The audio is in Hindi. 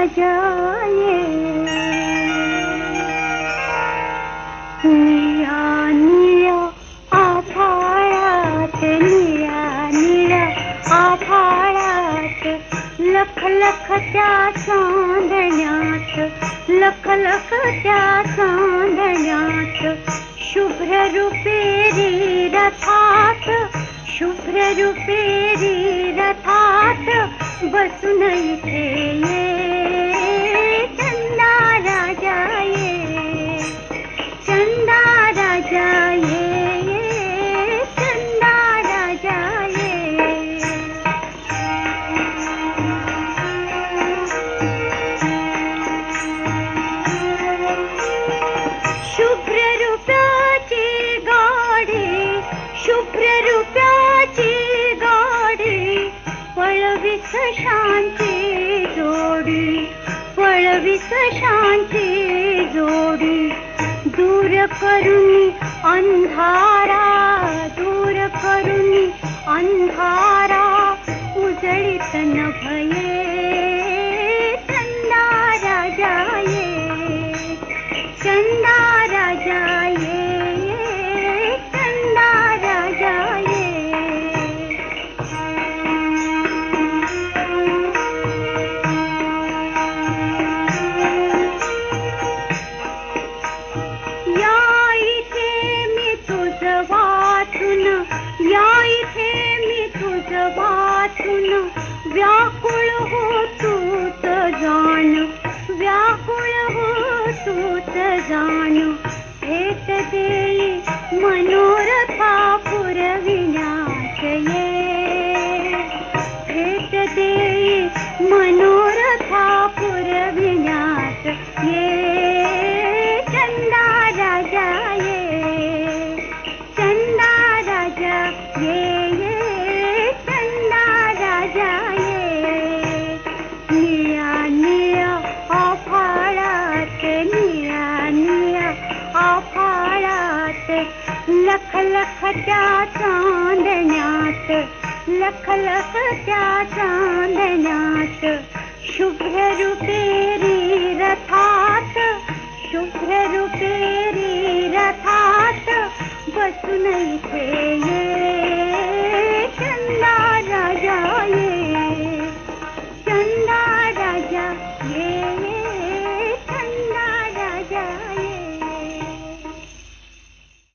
ये निया निया आभाळात लख लख त्या चांदण्यात, लख लख शुभ्र रुपेरी रथात रुपेरी रथात। बसून पळवीस शांती जोडी पळवीस शांती जोडी। दूर करून अंधारा, दूर करून अंधारा उजळीत न भये, चंदा राजा चंदा वाचून व्याकुळ हो तूच जाण व्याकुळ हो तूच जाण भेट देई मनोरथा पुरविण्यास ये भेट देई मनोरथा पुरविण्यास ये लख लख त्या चांदण्यात? लख लख त्या चांदण्यात? शुभ रुपेरी रथात शुभ रुपेरी रथात बसून इथे